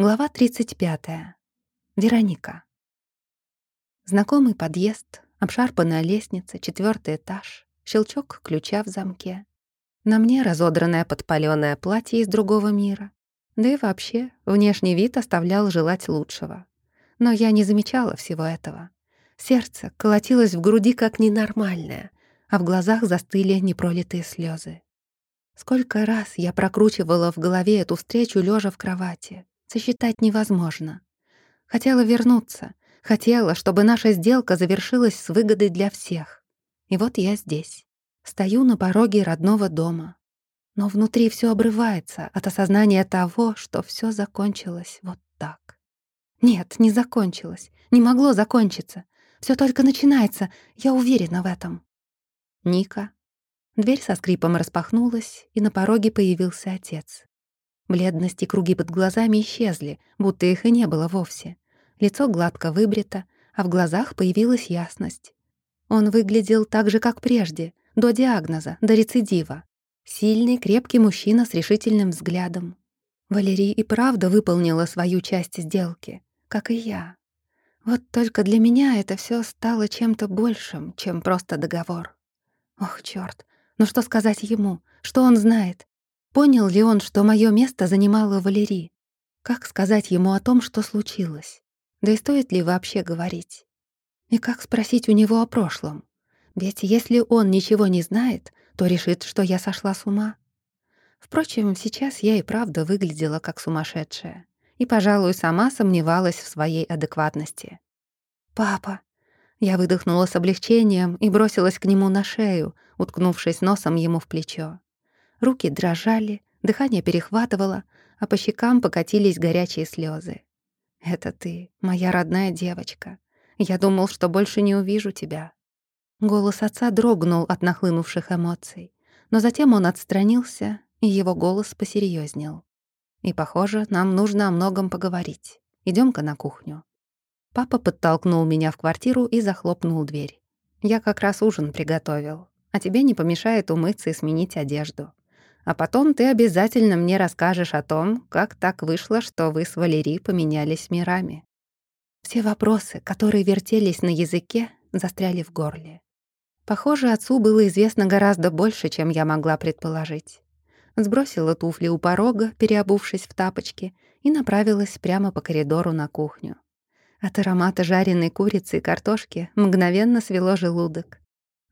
Глава 35. Вероника. Знакомый подъезд, обшарпанная лестница, четвертый этаж, щелчок ключа в замке. На мне разодранное подпалённое платье из другого мира. Да и вообще, внешний вид оставлял желать лучшего. Но я не замечала всего этого. Сердце колотилось в груди как ненормальное, а в глазах застыли непролитые слезы. Сколько раз я прокручивала в голове эту встречу лежа в кровати, сосчитать невозможно. Хотела вернуться, хотела, чтобы наша сделка завершилась с выгодой для всех. И вот я здесь, стою на пороге родного дома. Но внутри все обрывается от осознания того, что все закончилось вот так. Нет, не закончилось, не могло закончиться. Все только начинается, я уверена в этом. Ника. Дверь со скрипом распахнулась, и на пороге появился отец. Бледность и круги под глазами исчезли, будто их и не было вовсе. Лицо гладко выбрито, а в глазах появилась ясность. Он выглядел так же, как прежде, до диагноза, до рецидива. Сильный, крепкий мужчина с решительным взглядом. Валерий и правда выполнила свою часть сделки, как и я. Вот только для меня это все стало чем-то большим, чем просто договор. Ох, чёрт, ну что сказать ему? Что он знает? Понял ли он, что мое место занимала Валерий? Как сказать ему о том, что случилось? Да и стоит ли вообще говорить? И как спросить у него о прошлом? Ведь если он ничего не знает, то решит, что я сошла с ума. Впрочем, сейчас я и правда выглядела как сумасшедшая. И, пожалуй, сама сомневалась в своей адекватности. «Папа!» Я выдохнула с облегчением и бросилась к нему на шею, уткнувшись носом ему в плечо. Руки дрожали, дыхание перехватывало, а по щекам покатились горячие слезы. «Это ты, моя родная девочка. Я думал, что больше не увижу тебя». Голос отца дрогнул от нахлынувших эмоций, но затем он отстранился, и его голос посерьезнел. «И, похоже, нам нужно о многом поговорить. идем ка на кухню». Папа подтолкнул меня в квартиру и захлопнул дверь. «Я как раз ужин приготовил, а тебе не помешает умыться и сменить одежду. А потом ты обязательно мне расскажешь о том, как так вышло, что вы с Валерией поменялись мирами. Все вопросы, которые вертелись на языке, застряли в горле. Похоже, отцу было известно гораздо больше, чем я могла предположить. Сбросила туфли у порога, переобувшись в тапочки, и направилась прямо по коридору на кухню. От аромата жареной курицы и картошки мгновенно свело желудок.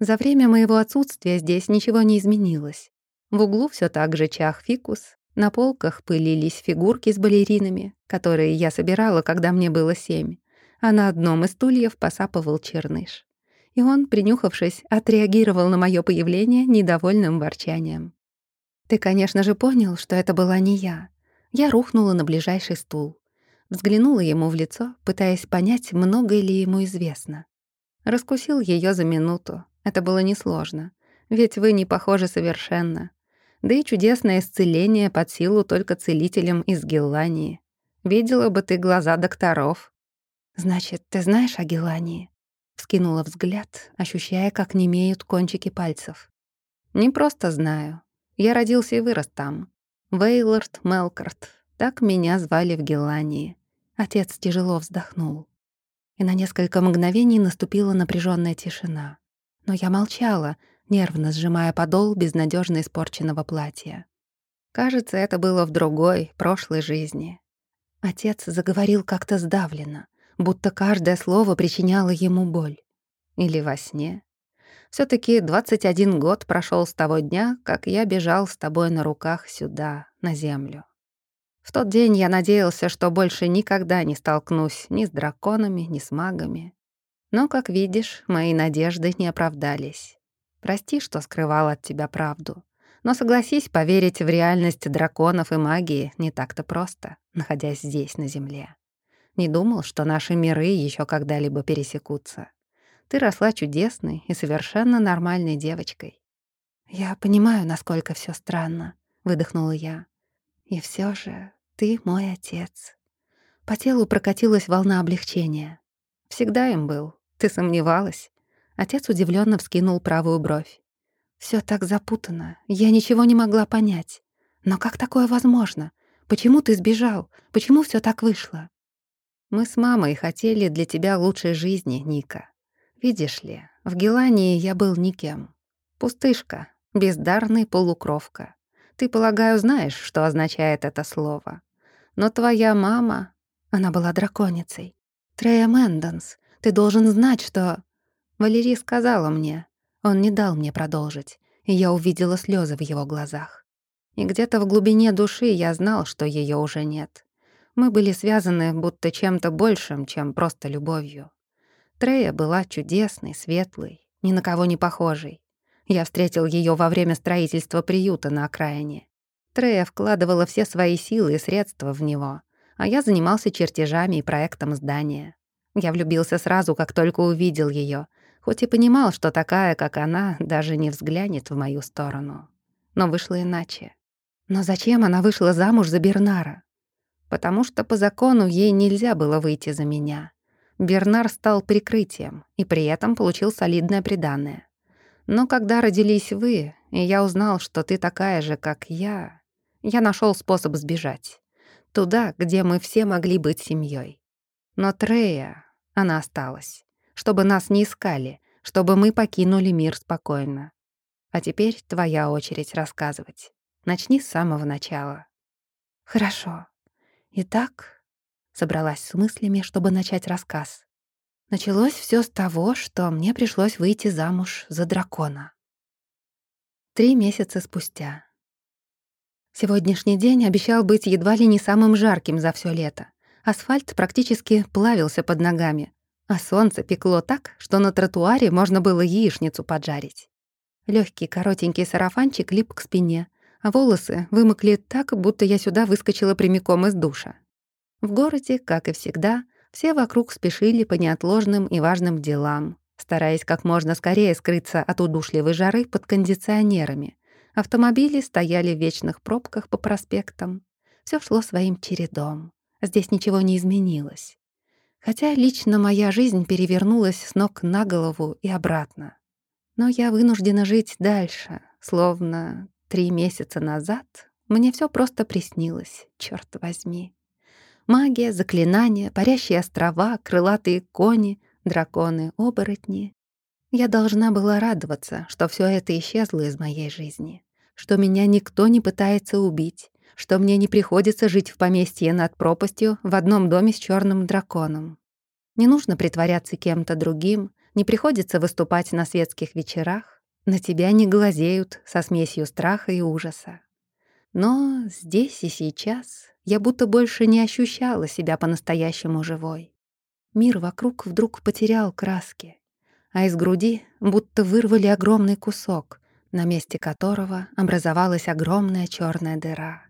За время моего отсутствия здесь ничего не изменилось. В углу все так же чах фикус, на полках пылились фигурки с балеринами, которые я собирала, когда мне было семь, а на одном из стульев посапывал черныш. И он, принюхавшись, отреагировал на мое появление недовольным ворчанием. «Ты, конечно же, понял, что это была не я». Я рухнула на ближайший стул. Взглянула ему в лицо, пытаясь понять, многое ли ему известно. Раскусил ее за минуту. Это было несложно. Ведь вы не похожи совершенно. Да и чудесное исцеление под силу только целителям из Геллании. Видела бы ты глаза докторов. «Значит, ты знаешь о Геллании?» Вскинула взгляд, ощущая, как немеют кончики пальцев. «Не просто знаю. Я родился и вырос там. Вейлорд Мелкарт. Так меня звали в Геллании». Отец тяжело вздохнул. И на несколько мгновений наступила напряженная тишина. Но я молчала, нервно сжимая подол безнадежно испорченного платья. Кажется, это было в другой, прошлой жизни. Отец заговорил как-то сдавленно, будто каждое слово причиняло ему боль. Или во сне. все таки 21 год прошел с того дня, как я бежал с тобой на руках сюда, на землю. В тот день я надеялся, что больше никогда не столкнусь ни с драконами, ни с магами. Но, как видишь, мои надежды не оправдались. Прости, что скрывал от тебя правду. Но согласись, поверить в реальность драконов и магии не так-то просто, находясь здесь, на Земле. Не думал, что наши миры еще когда-либо пересекутся. Ты росла чудесной и совершенно нормальной девочкой. «Я понимаю, насколько все странно», — выдохнула я. «И все же ты мой отец». По телу прокатилась волна облегчения. Всегда им был. Ты сомневалась? Отец удивленно вскинул правую бровь. Все так запутано, я ничего не могла понять. Но как такое возможно? Почему ты сбежал? Почему все так вышло?» «Мы с мамой хотели для тебя лучшей жизни, Ника. Видишь ли, в Гелании я был никем. Пустышка, бездарный полукровка. Ты, полагаю, знаешь, что означает это слово. Но твоя мама, она была драконицей. Трея Мэндонс, ты должен знать, что...» Валери сказала мне. Он не дал мне продолжить, и я увидела слезы в его глазах. И где-то в глубине души я знал, что ее уже нет. Мы были связаны будто чем-то большим, чем просто любовью. Трея была чудесной, светлой, ни на кого не похожей. Я встретил ее во время строительства приюта на окраине. Трея вкладывала все свои силы и средства в него, а я занимался чертежами и проектом здания. Я влюбился сразу, как только увидел ее, хоть и понимал, что такая, как она, даже не взглянет в мою сторону. Но вышло иначе. Но зачем она вышла замуж за Бернара? Потому что по закону ей нельзя было выйти за меня. Бернар стал прикрытием и при этом получил солидное приданное. Но когда родились вы, и я узнал, что ты такая же, как я, я нашел способ сбежать. Туда, где мы все могли быть семьей. Но Трея, она осталась. Чтобы нас не искали, чтобы мы покинули мир спокойно. А теперь твоя очередь рассказывать. Начни с самого начала. Хорошо. Итак, собралась с мыслями, чтобы начать рассказ. Началось все с того, что мне пришлось выйти замуж за дракона. Три месяца спустя. Сегодняшний день обещал быть едва ли не самым жарким за все лето. Асфальт практически плавился под ногами, а солнце пекло так, что на тротуаре можно было яичницу поджарить. Легкий коротенький сарафанчик лип к спине, а волосы вымокли так, будто я сюда выскочила прямиком из душа. В городе, как и всегда, все вокруг спешили по неотложным и важным делам, стараясь как можно скорее скрыться от удушливой жары под кондиционерами. Автомобили стояли в вечных пробках по проспектам. Все шло своим чередом. Здесь ничего не изменилось. Хотя лично моя жизнь перевернулась с ног на голову и обратно. Но я вынуждена жить дальше, словно Три месяца назад мне все просто приснилось, черт возьми. Магия, заклинания, парящие острова, крылатые кони, драконы-оборотни. Я должна была радоваться, что все это исчезло из моей жизни, что меня никто не пытается убить, что мне не приходится жить в поместье над пропастью в одном доме с черным драконом. Не нужно притворяться кем-то другим, не приходится выступать на светских вечерах, на тебя не глазеют со смесью страха и ужаса. Но здесь и сейчас я будто больше не ощущала себя по-настоящему живой. Мир вокруг вдруг потерял краски, а из груди будто вырвали огромный кусок, на месте которого образовалась огромная черная дыра.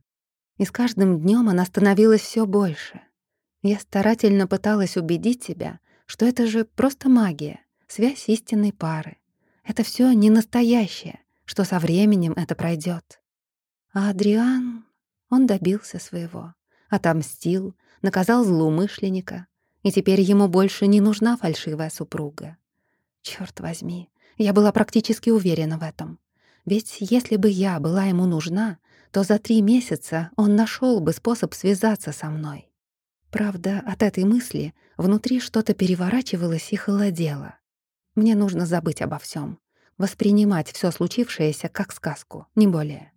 И с каждым днем она становилась все больше. Я старательно пыталась убедить себя, что это же просто магия, связь истинной пары, это все не настоящее, что со временем это пройдет. А Адриан, он добился своего, отомстил, наказал злоумышленника, и теперь ему больше не нужна фальшивая супруга. Черт возьми, я была практически уверена в этом. Ведь если бы я была ему нужна, то за три месяца он нашел бы способ связаться со мной. Правда, от этой мысли внутри что-то переворачивалось и холодело. Мне нужно забыть обо всем, воспринимать все случившееся как сказку, не более.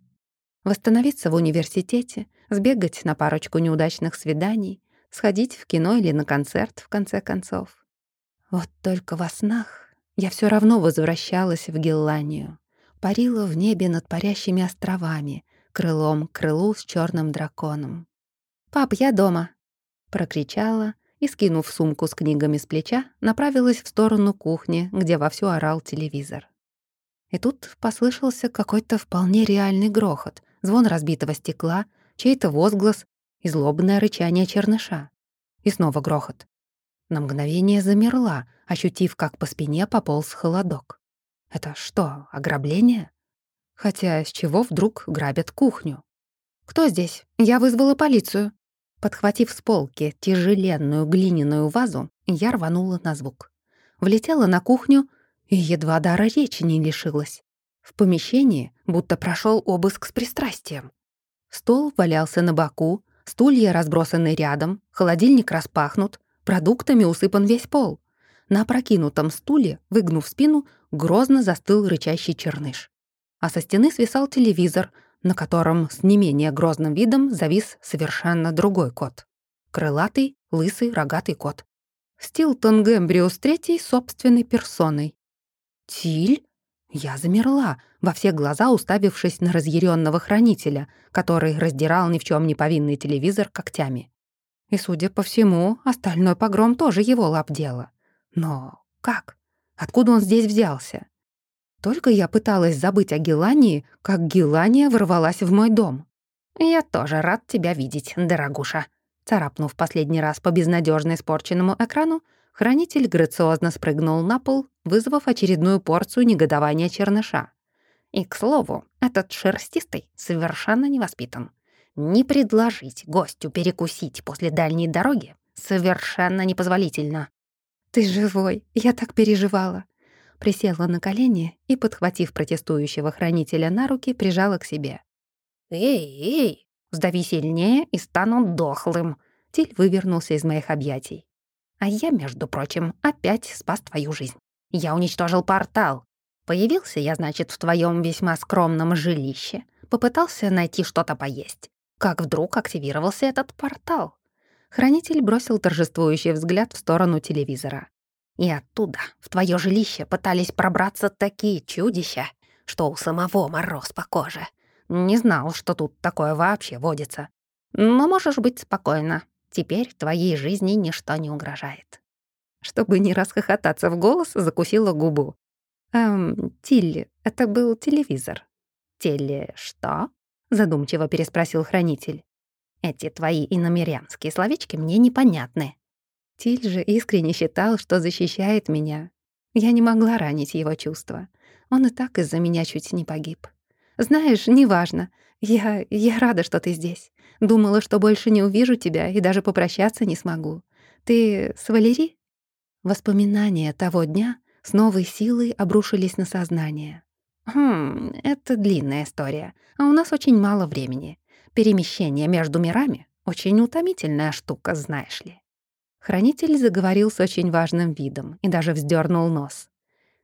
Восстановиться в университете, сбегать на парочку неудачных свиданий, сходить в кино или на концерт, в конце концов. Вот только во снах я все равно возвращалась в Гелланию, парила в небе над парящими островами, крылом крылу с черным драконом. «Пап, я дома!» — прокричала и, скинув сумку с книгами с плеча, направилась в сторону кухни, где вовсю орал телевизор. И тут послышался какой-то вполне реальный грохот, звон разбитого стекла, чей-то возглас и злобное рычание черныша. И снова грохот. На мгновение замерла, ощутив, как по спине пополз холодок. Это что, ограбление? Хотя с чего вдруг грабят кухню? «Кто здесь? Я вызвала полицию», Подхватив с полки тяжеленную глиняную вазу, я рванула на звук. Влетела на кухню и едва дара речи не лишилась. В помещении будто прошел обыск с пристрастием. Стол валялся на боку, Стулья разбросаны рядом, холодильник распахнут, продуктами усыпан весь пол. На опрокинутом стуле, выгнув спину, грозно застыл рычащий черныш. А со стены свисал телевизор, на котором с не менее грозным видом завис совершенно другой кот. Крылатый, лысый, рогатый кот. Стилтон Гэмбриус третий собственной персоной. «Тиль?» Я замерла, во все глаза уставившись на разъяренного хранителя, который раздирал ни в чем не повинный телевизор когтями. И, судя по всему, остальной погром тоже его лап дело. Но как? Откуда он здесь взялся? Только я пыталась забыть о Гелании, как Гелания ворвалась в мой дом. «Я тоже рад тебя видеть, дорогуша». Царапнув последний раз по безнадежно испорченному экрану, хранитель грациозно спрыгнул на пол, вызвав очередную порцию негодования черныша. И, к слову, этот шерстистый совершенно не воспитан. Не предложить гостю перекусить после дальней дороги совершенно непозволительно. «Ты живой, я так переживала». Присела на колени и, подхватив протестующего хранителя на руки, прижала к себе. «Эй, эй, сдави сильнее и стану дохлым!» Тиль вывернулся из моих объятий. «А я, между прочим, опять спас твою жизнь. Я уничтожил портал. Появился я, значит, в твоем весьма скромном жилище. Попытался найти что-то поесть. Как вдруг активировался этот портал. Хранитель бросил торжествующий взгляд в сторону телевизора. И оттуда, в твое жилище, пытались пробраться такие чудища, что у самого мороз по коже. Не знал, что тут такое вообще водится. Но можешь быть спокойна. Теперь твоей жизни ничто не угрожает. Чтобы не расхохотаться в голос, закусила губу. «Эм, Тилли, это был телевизор». «Теле что?» — задумчиво переспросил хранитель. Эти твои иномерянские словечки мне непонятны». Тиль же искренне считал, что защищает меня. Я не могла ранить его чувства. Он и так из-за меня чуть не погиб. «Знаешь, неважно. Я... я рада, что ты здесь. Думала, что больше не увижу тебя и даже попрощаться не смогу. Ты с Валери?» Воспоминания того дня с новой силой обрушились на сознание. «Хм, это длинная история, а у нас очень мало времени. Перемещение между мирами — очень утомительная штука, знаешь ли. Хранитель заговорил с очень важным видом и даже вздернул нос.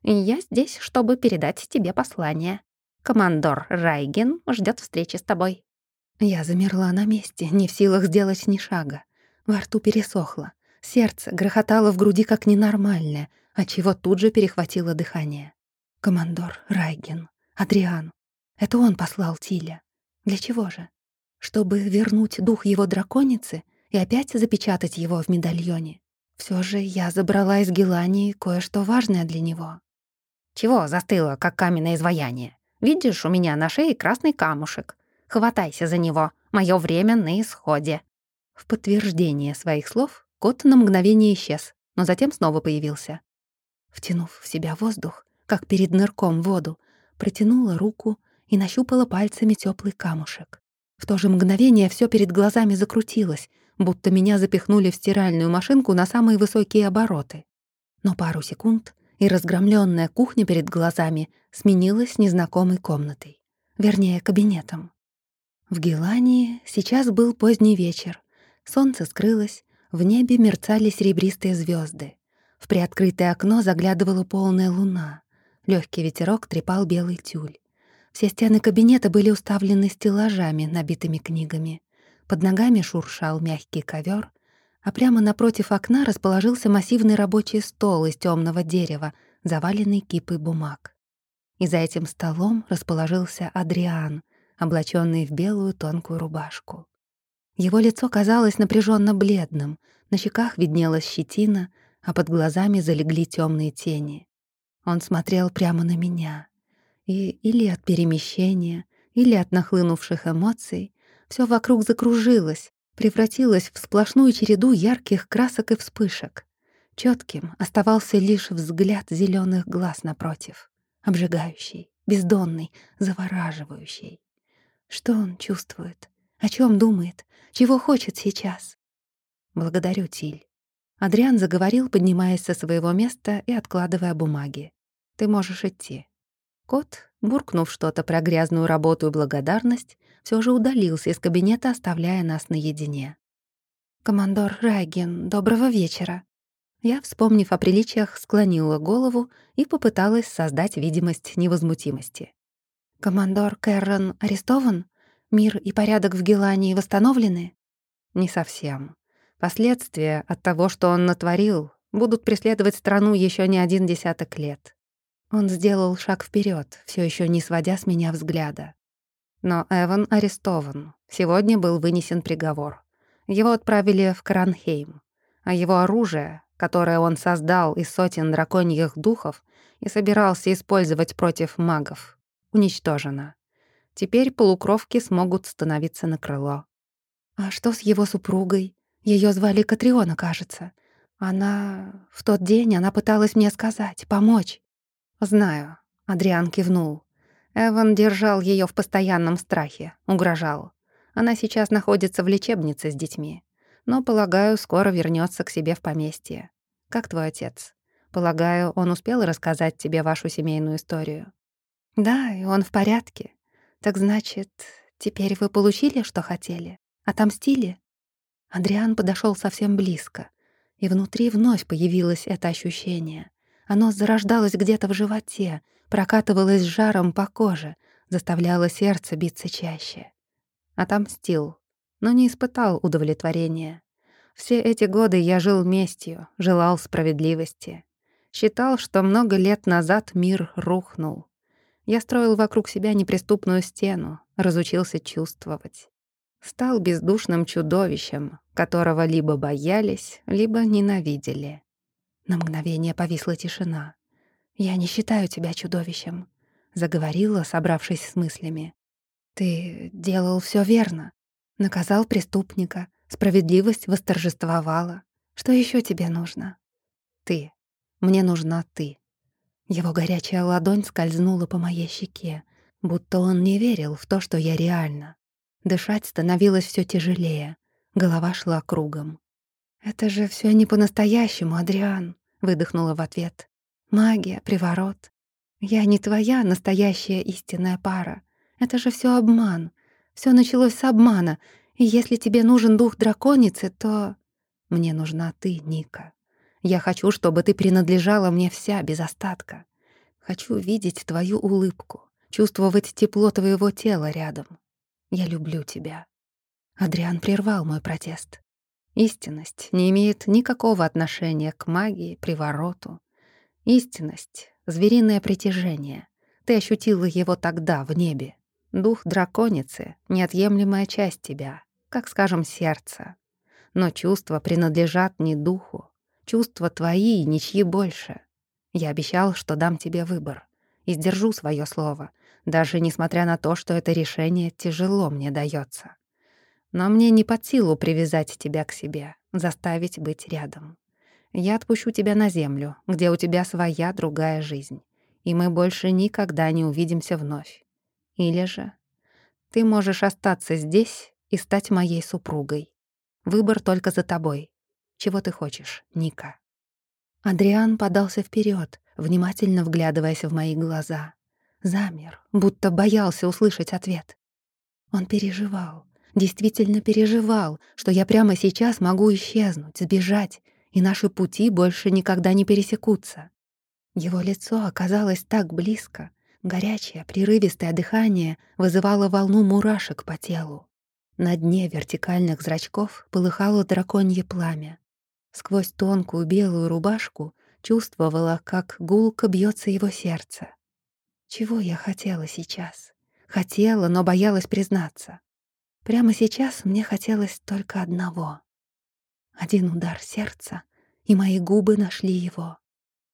«Я здесь, чтобы передать тебе послание. Командор Райген ждет встречи с тобой». Я замерла на месте, не в силах сделать ни шага. Во рту пересохло. Сердце грохотало в груди как ненормальное, отчего тут же перехватило дыхание. Командор Райген, Адриан. Это он послал Тиля. Для чего же? чтобы вернуть дух его драконицы и опять запечатать его в медальоне. Все же я забрала из Гелании кое-что важное для него. «Чего застыло, как каменное изваяние? Видишь, у меня на шее красный камушек. Хватайся за него, мое время на исходе». В подтверждение своих слов кот на мгновение исчез, но затем снова появился. Втянув в себя воздух, как перед нырком воду, протянула руку и нащупала пальцами теплый камушек. В то же мгновение все перед глазами закрутилось, будто меня запихнули в стиральную машинку на самые высокие обороты. Но пару секунд, и разгромленная кухня перед глазами сменилась незнакомой комнатой. Вернее, кабинетом. В Гелании сейчас был поздний вечер. Солнце скрылось, в небе мерцали серебристые звезды. В приоткрытое окно заглядывала полная луна. Легкий ветерок трепал белый тюль. Все стены кабинета были уставлены стеллажами, набитыми книгами. Под ногами шуршал мягкий ковер, а прямо напротив окна расположился массивный рабочий стол из темного дерева, заваленный кипой бумаг. И за этим столом расположился Адриан, облаченный в белую тонкую рубашку. Его лицо казалось напряженно бледным, на щеках виднелась щетина, а под глазами залегли темные тени. Он смотрел прямо на меня и или от перемещения, или от нахлынувших эмоций все вокруг закружилось, превратилось в сплошную череду ярких красок и вспышек. Четким оставался лишь взгляд зеленых глаз напротив, обжигающий, бездонный, завораживающий. Что он чувствует? О чем думает? Чего хочет сейчас? Благодарю, Тиль. Адриан заговорил, поднимаясь со своего места и откладывая бумаги. Ты можешь идти. Кот, буркнув что-то про грязную работу и благодарность, все же удалился из кабинета, оставляя нас наедине. «Командор Райген, доброго вечера». Я, вспомнив о приличиях, склонила голову и попыталась создать видимость невозмутимости. «Командор Кэррон арестован? Мир и порядок в Гелании восстановлены?» «Не совсем. Последствия от того, что он натворил, будут преследовать страну еще не один десяток лет». Он сделал шаг вперед, все еще не сводя с меня взгляда. Но Эван арестован. Сегодня был вынесен приговор. Его отправили в Кранхейм, а его оружие, которое он создал из сотен драконьих духов и собирался использовать против магов, уничтожено. Теперь полукровки смогут становиться на крыло. А что с его супругой? Ее звали Катриона, кажется. Она... В тот день она пыталась мне сказать, помочь. «Знаю», — Адриан кивнул. Эван держал ее в постоянном страхе, угрожал. Она сейчас находится в лечебнице с детьми. Но, полагаю, скоро вернется к себе в поместье. Как твой отец? Полагаю, он успел рассказать тебе вашу семейную историю? Да, и он в порядке. Так значит, теперь вы получили, что хотели? Отомстили? Адриан подошел совсем близко, и внутри вновь появилось это ощущение. Оно зарождалось где-то в животе, прокатывалось жаром по коже, заставляло сердце биться чаще. Отомстил, но не испытал удовлетворения. Все эти годы я жил местью, желал справедливости. Считал, что много лет назад мир рухнул. Я строил вокруг себя неприступную стену, разучился чувствовать. Стал бездушным чудовищем, которого либо боялись, либо ненавидели. На мгновение повисла тишина. «Я не считаю тебя чудовищем», — заговорила, собравшись с мыслями. Ты делал все верно. Наказал преступника, справедливость восторжествовала. Что еще тебе нужно? Ты. Мне нужна ты. Его горячая ладонь скользнула по моей щеке, будто он не верил в то, что я реально. Дышать становилось все тяжелее, голова шла кругом. «Это же все не по-настоящему, Адриан», — выдохнула в ответ. «Магия, приворот. Я не твоя настоящая истинная пара. Это же все обман. Все началось с обмана. И если тебе нужен дух драконицы, то... Мне нужна ты, Ника. Я хочу, чтобы ты принадлежала мне вся, без остатка. Хочу видеть твою улыбку, чувствовать тепло твоего тела рядом. Я люблю тебя. Адриан прервал мой протест. Истинность не имеет никакого отношения к магии, привороту. Истинность — звериное притяжение. Ты ощутила его тогда, в небе. Дух драконицы — неотъемлемая часть тебя, как, скажем, сердце. Но чувства принадлежат не духу. Чувства твои и ничьи больше. Я обещал, что дам тебе выбор. И сдержу свое слово, даже несмотря на то, что это решение тяжело мне дается. Но мне не под силу привязать тебя к себе, заставить быть рядом. Я отпущу тебя на землю, где у тебя своя другая жизнь, и мы больше никогда не увидимся вновь. Или же ты можешь остаться здесь и стать моей супругой. Выбор только за тобой. Чего ты хочешь, Ника?» Адриан подался вперед, внимательно вглядываясь в мои глаза. Замер, будто боялся услышать ответ. Он переживал, действительно переживал, что я прямо сейчас могу исчезнуть, сбежать, и наши пути больше никогда не пересекутся. Его лицо оказалось так близко, Горячее, прерывистое дыхание вызывало волну мурашек по телу. На дне вертикальных зрачков полыхало драконье пламя. Сквозь тонкую белую рубашку чувствовала, как гулко бьется его сердце. Чего я хотела сейчас? Хотела, но боялась признаться. Прямо сейчас мне хотелось только одного. Один удар сердца, и мои губы нашли его.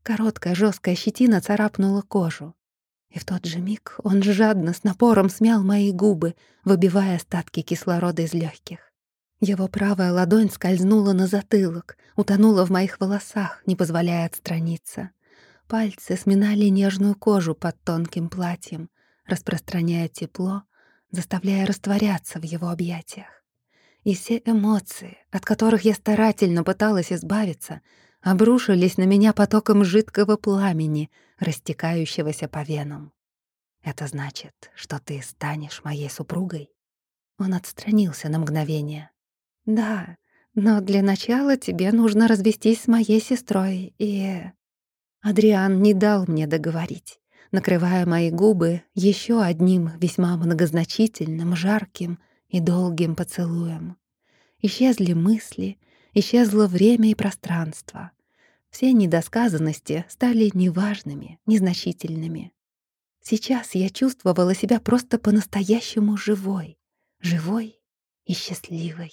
Короткая жесткая щетина царапнула кожу. И в тот же миг он жадно, с напором смял мои губы, выбивая остатки кислорода из легких. Его правая ладонь скользнула на затылок, утонула в моих волосах, не позволяя отстраниться. Пальцы сминали нежную кожу под тонким платьем, распространяя тепло, заставляя растворяться в его объятиях. И все эмоции, от которых я старательно пыталась избавиться, обрушились на меня потоком жидкого пламени, растекающегося по венам. Это значит, что ты станешь моей супругой?» Он отстранился на мгновение. «Да, но для начала тебе нужно развестись с моей сестрой и...» Адриан не дал мне договорить, накрывая мои губы еще одним весьма многозначительным, жарким и долгим поцелуем. Исчезли мысли, исчезло время и пространство. Все недосказанности стали неважными, незначительными. Сейчас я чувствовала себя просто по-настоящему живой, живой и счастливой.